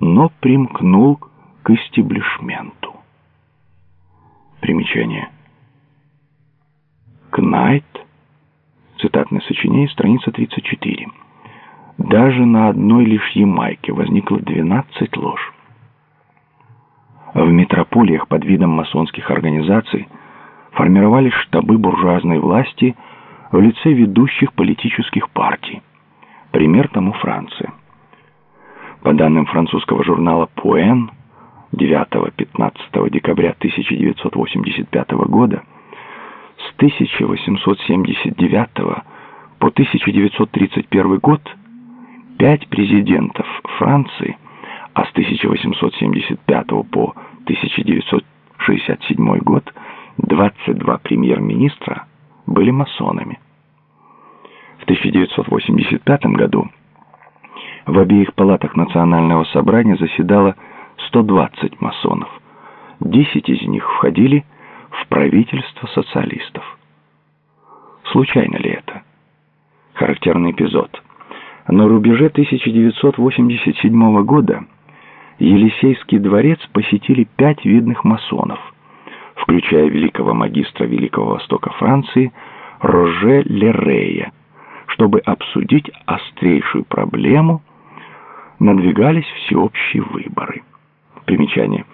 но примкнул к истеблишменту. Примечание. Кнайт, цитатное сочинение, страница 34. Даже на одной лишь Ямайке возникло 12 лож. В метрополиях под видом масонских организаций формировались штабы буржуазной власти в лице ведущих политических партий. Пример тому Франция. По данным французского журнала «Пуэн», 9-15 декабря 1985 года, с 1879 по 1931 год пять президентов Франции, а с 1875 по 1967 год 22 премьер-министра были масонами. В 1985 году в обеих палатах Национального собрания заседало 120 масонов. 10 из них входили в правительство социалистов. Случайно ли это? Характерный эпизод. На рубеже 1987 года Елисейский дворец посетили пять видных масонов, включая великого магистра Великого Востока Франции Роже Лерея, чтобы обсудить острейшую проблему – надвигались всеобщие выборы. Примечание.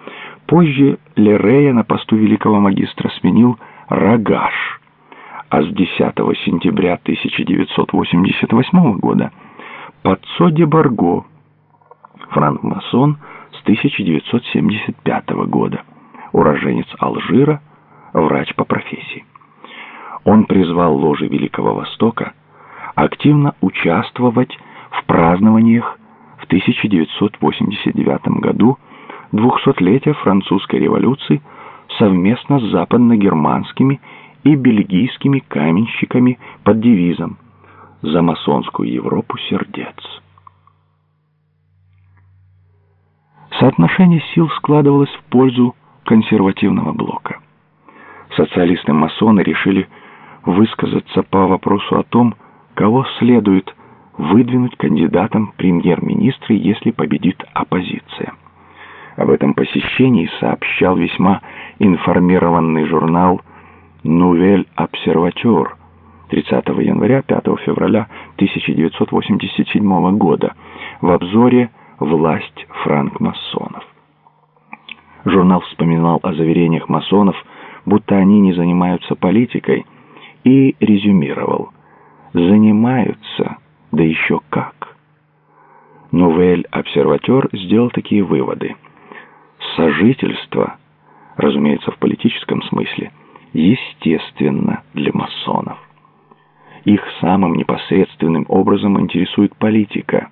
Позже Лерея на посту великого магистра сменил Рогаш, а с 10 сентября 1988 года Пацо де Барго, франк-масон с 1975 года, уроженец Алжира, врач по профессии. Он призвал ложи Великого Востока активно участвовать в празднованиях в 1989 году 200-летие французской революции совместно с западно-германскими и бельгийскими каменщиками под девизом «За масонскую Европу сердец». Соотношение сил складывалось в пользу консервативного блока. Социалисты-масоны решили высказаться по вопросу о том, кого следует выдвинуть кандидатом премьер-министра, если победит оппозиция. Об этом посещении сообщал весьма информированный журнал «Нувель Обсерватер» 30 января 5 февраля 1987 года в обзоре «Власть франкмасонов». Журнал вспоминал о заверениях масонов, будто они не занимаются политикой, и резюмировал «занимаются» Да еще как! Нувель Обсерватер сделал такие выводы. Сожительство, разумеется, в политическом смысле, естественно для масонов. Их самым непосредственным образом интересует политика,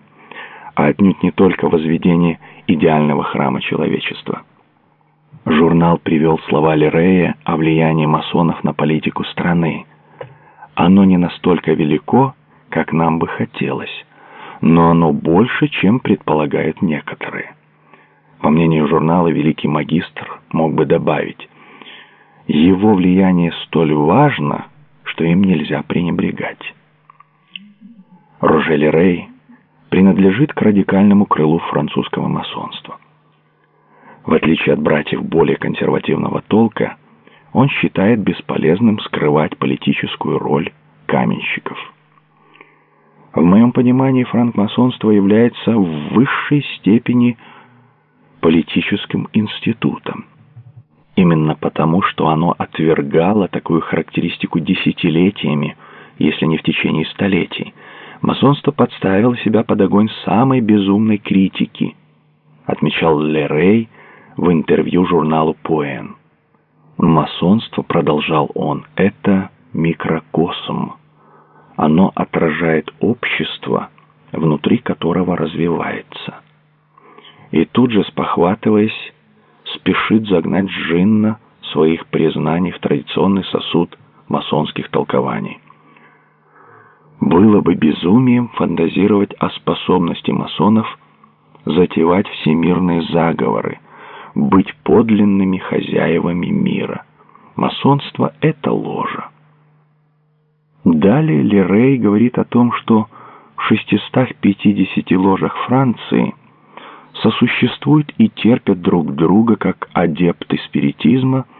а отнюдь не только возведение идеального храма человечества. Журнал привел слова Лерея о влиянии масонов на политику страны. Оно не настолько велико, как нам бы хотелось, но оно больше, чем предполагают некоторые. По мнению журнала «Великий магистр» мог бы добавить, его влияние столь важно, что им нельзя пренебрегать. Рожели Рей принадлежит к радикальному крылу французского масонства. В отличие от братьев более консервативного толка, он считает бесполезным скрывать политическую роль каменщиков. В моем понимании франкмасонство является в высшей степени политическим институтом. Именно потому, что оно отвергало такую характеристику десятилетиями, если не в течение столетий, масонство подставило себя под огонь самой безумной критики, отмечал Лерей в интервью журналу «Поэн». Масонство, продолжал он, это микрокосм оно отражает общество, внутри которого развивается. И тут же, спохватываясь, спешит загнать Джинна своих признаний в традиционный сосуд масонских толкований. Было бы безумием фантазировать о способности масонов затевать всемирные заговоры, быть подлинными хозяевами мира. Масонство — это ложа. Далее Лерей говорит о том, что в 650 ложах Франции сосуществуют и терпят друг друга как адепты спиритизма –